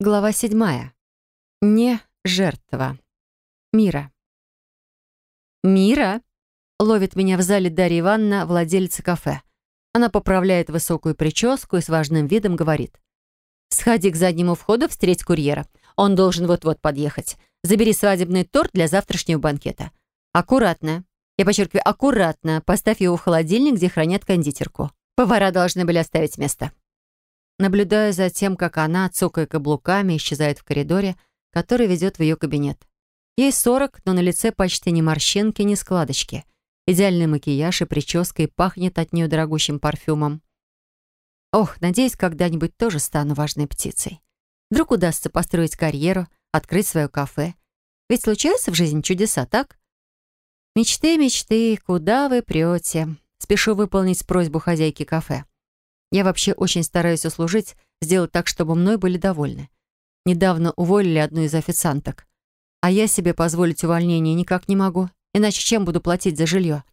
Глава седьмая. Не жертва. Мира. «Мира?» — ловит меня в зале Дарья Ивановна, владелица кафе. Она поправляет высокую прическу и с важным видом говорит. «Сходи к заднему входу, встреть курьера. Он должен вот-вот подъехать. Забери свадебный торт для завтрашнего банкета. Аккуратно. Я подчеркиваю, аккуратно. Поставь его в холодильник, где хранят кондитерку. Повара должны были оставить место». Наблюдаю за тем, как она, цокая каблуками, исчезает в коридоре, который ведет в ее кабинет. Ей сорок, но на лице почти ни морщинки, ни складочки. Идеальный макияж и прическа, и пахнет от нее дорогущим парфюмом. Ох, надеюсь, когда-нибудь тоже стану важной птицей. Вдруг удастся построить карьеру, открыть свое кафе. Ведь случаются в жизни чудеса, так? Мечты, мечты, куда вы прете? Спешу выполнить просьбу хозяйки кафе. Я вообще очень стараюсь услужить, сделать так, чтобы мной были довольны. Недавно уволили одну из официанток. А я себе позволить увольнение никак не могу. Иначе чем буду платить за жилье?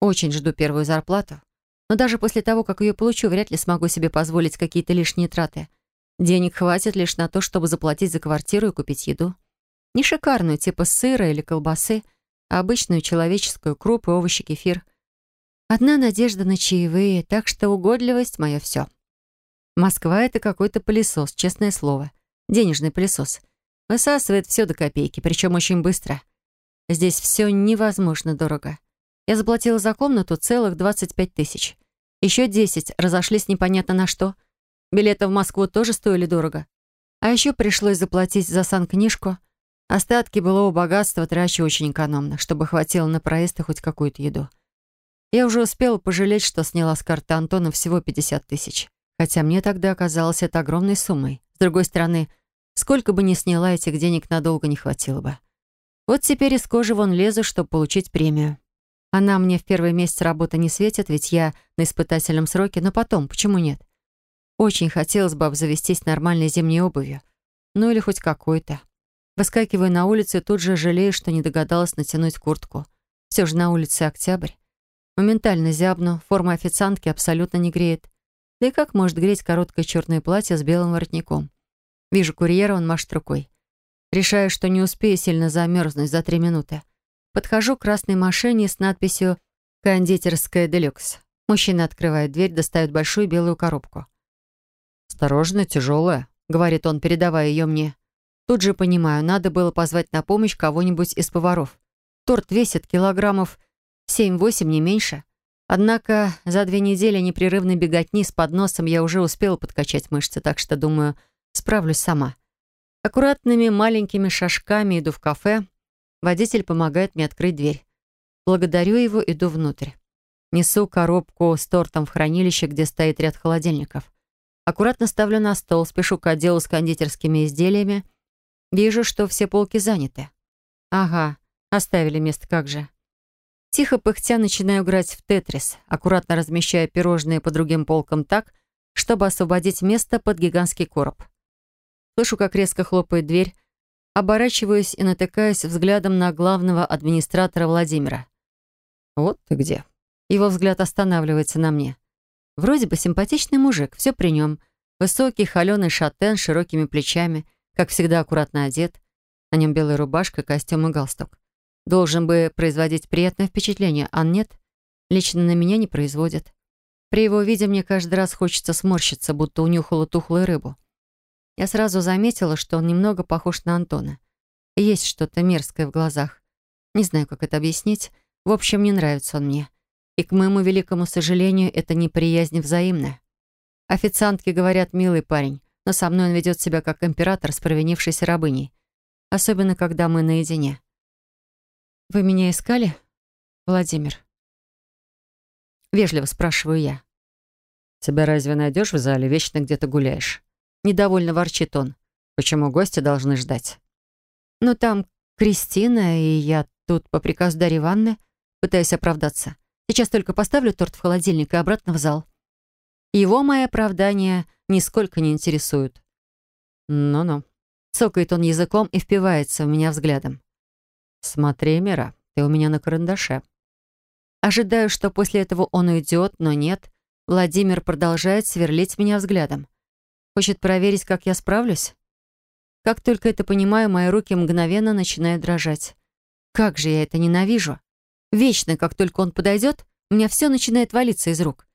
Очень жду первую зарплату. Но даже после того, как ее получу, вряд ли смогу себе позволить какие-то лишние траты. Денег хватит лишь на то, чтобы заплатить за квартиру и купить еду. Не шикарную, типа сыра или колбасы, а обычную человеческую, крупы, овощи, кефир — Одна надежда на чаевые, так что угодливость — мое все. Москва — это какой-то пылесос, честное слово. Денежный пылесос. Высасывает все до копейки, причем очень быстро. Здесь все невозможно дорого. Я заплатила за комнату целых 25 тысяч. Еще 10 разошлись непонятно на что. Билеты в Москву тоже стоили дорого. А еще пришлось заплатить за санкнижку. Остатки былого богатства трачу очень экономно, чтобы хватило на проезд и хоть какую-то еду. Я уже успела пожалеть, что сняла с карты Антона всего 50 тысяч. Хотя мне тогда оказалось это огромной суммой. С другой стороны, сколько бы ни сняла, этих денег надолго не хватило бы. Вот теперь из кожи вон лезу, чтобы получить премию. Она мне в первый месяц работы не светит, ведь я на испытательном сроке, но потом, почему нет? Очень хотелось бы обзавестись нормальной зимней обувью. Ну или хоть какой-то. Выскакиваю на улицу и тут же жалею, что не догадалась натянуть куртку. Все же на улице октябрь. Моментально зябну, форма официантки абсолютно не греет. Да и как может греть короткое черное платье с белым воротником? Вижу курьера, он машет рукой. Решаю, что не успею сильно замерзнуть за три минуты. Подхожу к красной машине с надписью «Кондитерская Делюкс». Мужчина открывает дверь, достает большую белую коробку. «Осторожно, тяжелая», — говорит он, передавая ее мне. Тут же понимаю, надо было позвать на помощь кого-нибудь из поваров. Торт весит килограммов Семь-восемь, не меньше. Однако за две недели непрерывной беготни с подносом я уже успела подкачать мышцы, так что, думаю, справлюсь сама. Аккуратными маленькими шажками иду в кафе. Водитель помогает мне открыть дверь. Благодарю его, иду внутрь. Несу коробку с тортом в хранилище, где стоит ряд холодильников. Аккуратно ставлю на стол, спешу к отделу с кондитерскими изделиями. Вижу, что все полки заняты. Ага, оставили место, как же. Тихо пыхтя начинаю играть в тетрис, аккуратно размещая пирожные по другим полкам так, чтобы освободить место под гигантский короб. Слышу, как резко хлопает дверь, оборачиваюсь и натыкаюсь взглядом на главного администратора Владимира. «Вот ты где». Его взгляд останавливается на мне. Вроде бы симпатичный мужик, все при нем. Высокий, холеный шатен с широкими плечами, как всегда аккуратно одет. На нем белая рубашка, костюм и галстук. Должен бы производить приятное впечатление, а нет, лично на меня не производит. При его виде мне каждый раз хочется сморщиться, будто унюхала тухлую рыбу. Я сразу заметила, что он немного похож на Антона. Есть что-то мерзкое в глазах. Не знаю, как это объяснить. В общем, не нравится он мне. И, к моему великому сожалению, это неприязнь взаимная. Официантки говорят, милый парень, но со мной он ведет себя как император с провинившейся рабыней. Особенно, когда мы наедине. «Вы меня искали, Владимир?» Вежливо спрашиваю я. «Тебя разве найдешь в зале? Вечно где-то гуляешь». Недовольно ворчит он. «Почему гости должны ждать?» «Ну, там Кристина, и я тут по приказу Дарьи Ивановны пытаюсь оправдаться. Сейчас только поставлю торт в холодильник и обратно в зал. Его мои оправдания нисколько не интересуют». «Ну-ну». Цокает он языком и впивается в меня взглядом. «Смотри, Мира, ты у меня на карандаше». Ожидаю, что после этого он уйдет, но нет. Владимир продолжает сверлить меня взглядом. Хочет проверить, как я справлюсь? Как только это понимаю, мои руки мгновенно начинают дрожать. Как же я это ненавижу. Вечно, как только он подойдет, у меня все начинает валиться из рук.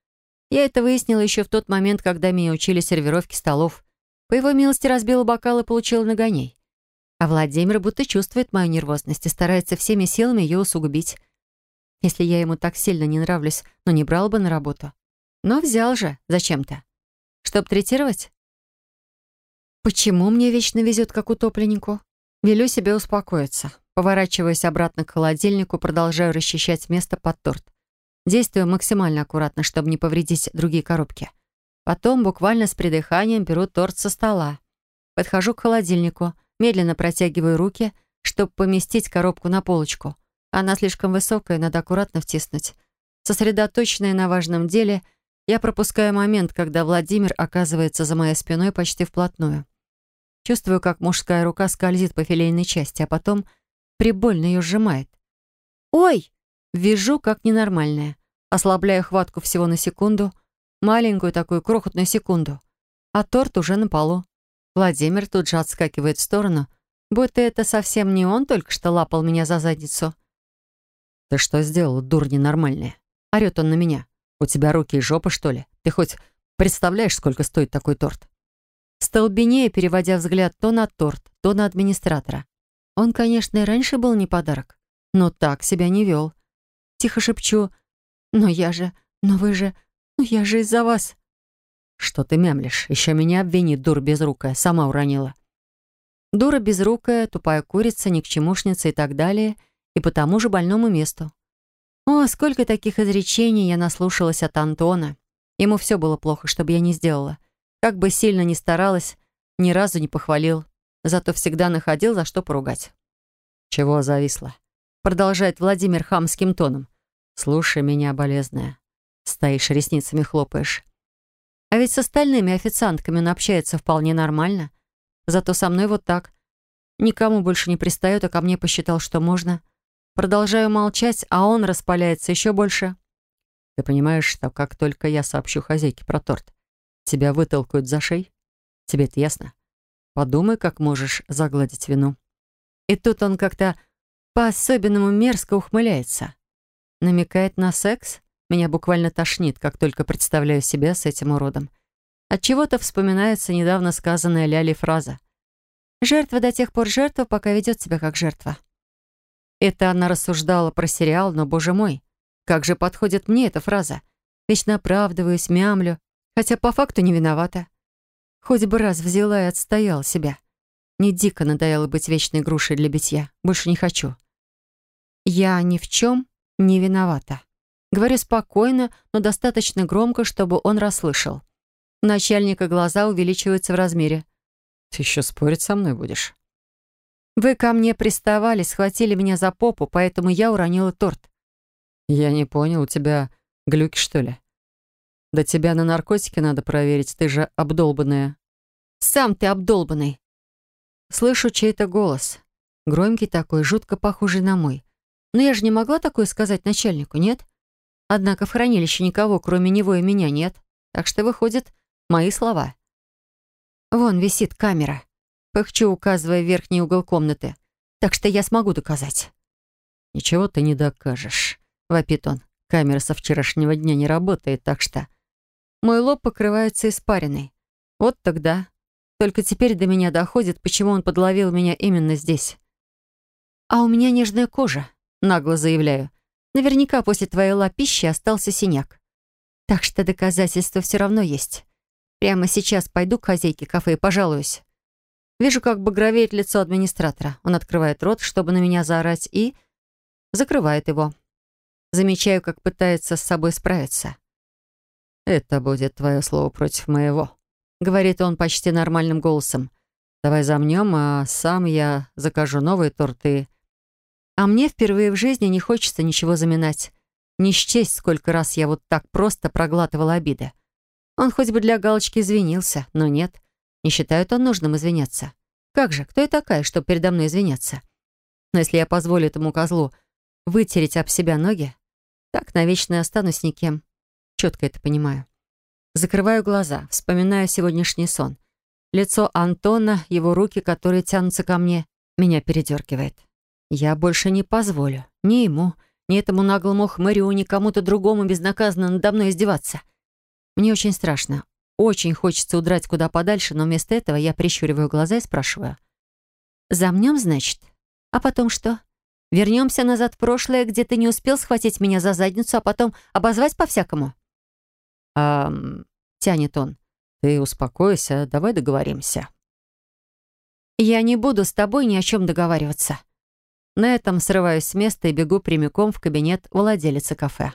Я это выяснила еще в тот момент, когда меня учили сервировке столов. По его милости разбила бокал и получила нагоней. А Владимир будто чувствует мою нервозность и старается всеми силами ее усугубить. Если я ему так сильно не нравлюсь, но не брал бы на работу. Но взял же зачем-то. Чтоб третировать? Почему мне вечно везет, как утопленнику? Велю себе успокоиться. Поворачиваясь обратно к холодильнику, продолжаю расчищать место под торт. Действую максимально аккуратно, чтобы не повредить другие коробки. Потом буквально с придыханием беру торт со стола. Подхожу к холодильнику, медленно протягиваю руки, чтобы поместить коробку на полочку. Она слишком высокая, надо аккуратно втиснуть. Сосредоточенная на важном деле, я пропускаю момент, когда Владимир оказывается за моей спиной почти вплотную. Чувствую, как мужская рука скользит по филейной части, а потом прибольно ее сжимает. «Ой!» Вижу, как ненормальная. Ослабляю хватку всего на секунду, маленькую такую крохотную секунду. А торт уже на полу. Владимир тут же отскакивает в сторону, будто это совсем не он только что лапал меня за задницу. «Ты что сделала, дур ненормальная?» Орёт он на меня. «У тебя руки и жопа, что ли? Ты хоть представляешь, сколько стоит такой торт?» Столбенея, переводя взгляд то на торт, то на администратора. Он, конечно, и раньше был не подарок, но так себя не вел. Тихо шепчу. «Но я же... Но вы же... Ну я же из-за вас...» «Что ты мямлишь? Еще меня обвини, дур безрукая. Сама уронила». Дура безрукая, тупая курица, никчемушница и так далее, и по тому же больному месту. О, сколько таких изречений я наслушалась от Антона. Ему все было плохо, чтобы я не сделала. Как бы сильно ни старалась, ни разу не похвалил. Зато всегда находил, за что поругать. «Чего зависла?» Продолжает Владимир хамским тоном. «Слушай меня, болезная. Стоишь, ресницами хлопаешь». А ведь с остальными официантками он общается вполне нормально. Зато со мной вот так. Никому больше не пристает, а ко мне посчитал, что можно. Продолжаю молчать, а он распаляется еще больше. Ты понимаешь, что как только я сообщу хозяйке про торт, тебя вытолкают за шей? Тебе это ясно? Подумай, как можешь загладить вину. И тут он как-то по-особенному мерзко ухмыляется. Намекает на секс? Меня буквально тошнит, как только представляю себя с этим уродом. От чего то вспоминается недавно сказанная Ляли фраза. «Жертва до тех пор жертва, пока ведет себя как жертва». Это она рассуждала про сериал, но, боже мой, как же подходит мне эта фраза? Вечно оправдываюсь, мямлю, хотя по факту не виновата. Хоть бы раз взяла и отстояла себя. Не дико надоело быть вечной грушей для битья. Больше не хочу. Я ни в чем не виновата. Говорю спокойно, но достаточно громко, чтобы он расслышал. У начальника глаза увеличиваются в размере. «Ты еще спорить со мной будешь?» «Вы ко мне приставали, схватили меня за попу, поэтому я уронила торт». «Я не понял, у тебя глюки, что ли?» «Да тебя на наркотики надо проверить, ты же обдолбанная». «Сам ты обдолбанный». Слышу чей-то голос. Громкий такой, жутко похожий на мой. Но я же не могла такое сказать начальнику, нет? Однако в хранилище никого, кроме него и меня, нет. Так что, выходит, мои слова. Вон висит камера. Пыхчу, указывая в верхний угол комнаты. Так что я смогу доказать. «Ничего ты не докажешь», — вопит он. «Камера со вчерашнего дня не работает, так что...» Мой лоб покрывается испариной. Вот тогда. Только теперь до меня доходит, почему он подловил меня именно здесь. А у меня нежная кожа нагло заявляю. Наверняка после твоей лапищи остался синяк. Так что доказательства все равно есть. Прямо сейчас пойду к хозяйке кафе и пожалуюсь. Вижу, как багровеет лицо администратора. Он открывает рот, чтобы на меня заорать, и закрывает его. Замечаю, как пытается с собой справиться. «Это будет твое слово против моего», — говорит он почти нормальным голосом. «Давай замнем, а сам я закажу новые торты а мне впервые в жизни не хочется ничего заминать. Не счесть, сколько раз я вот так просто проглатывала обиды. Он хоть бы для галочки извинился, но нет. Не считает он нужным извиняться. Как же, кто я такая, чтобы передо мной извиняться? Но если я позволю этому козлу вытереть об себя ноги, так навечно и останусь никем. Четко это понимаю. Закрываю глаза, вспоминаю сегодняшний сон. Лицо Антона, его руки, которые тянутся ко мне, меня передергивает. Я больше не позволю ни ему, ни этому наглому хмырю, ни кому-то другому безнаказанно надо мной издеваться. Мне очень страшно. Очень хочется удрать куда подальше, но вместо этого я прищуриваю глаза и спрашиваю. «Замнем, значит? А потом что? Вернемся назад в прошлое, где ты не успел схватить меня за задницу, а потом обозвать по-всякому?» «А...» — тянет он. «Ты успокойся, давай договоримся». «Я не буду с тобой ни о чем договариваться». На этом срываюсь с места и бегу прямиком в кабинет владелицы кафе.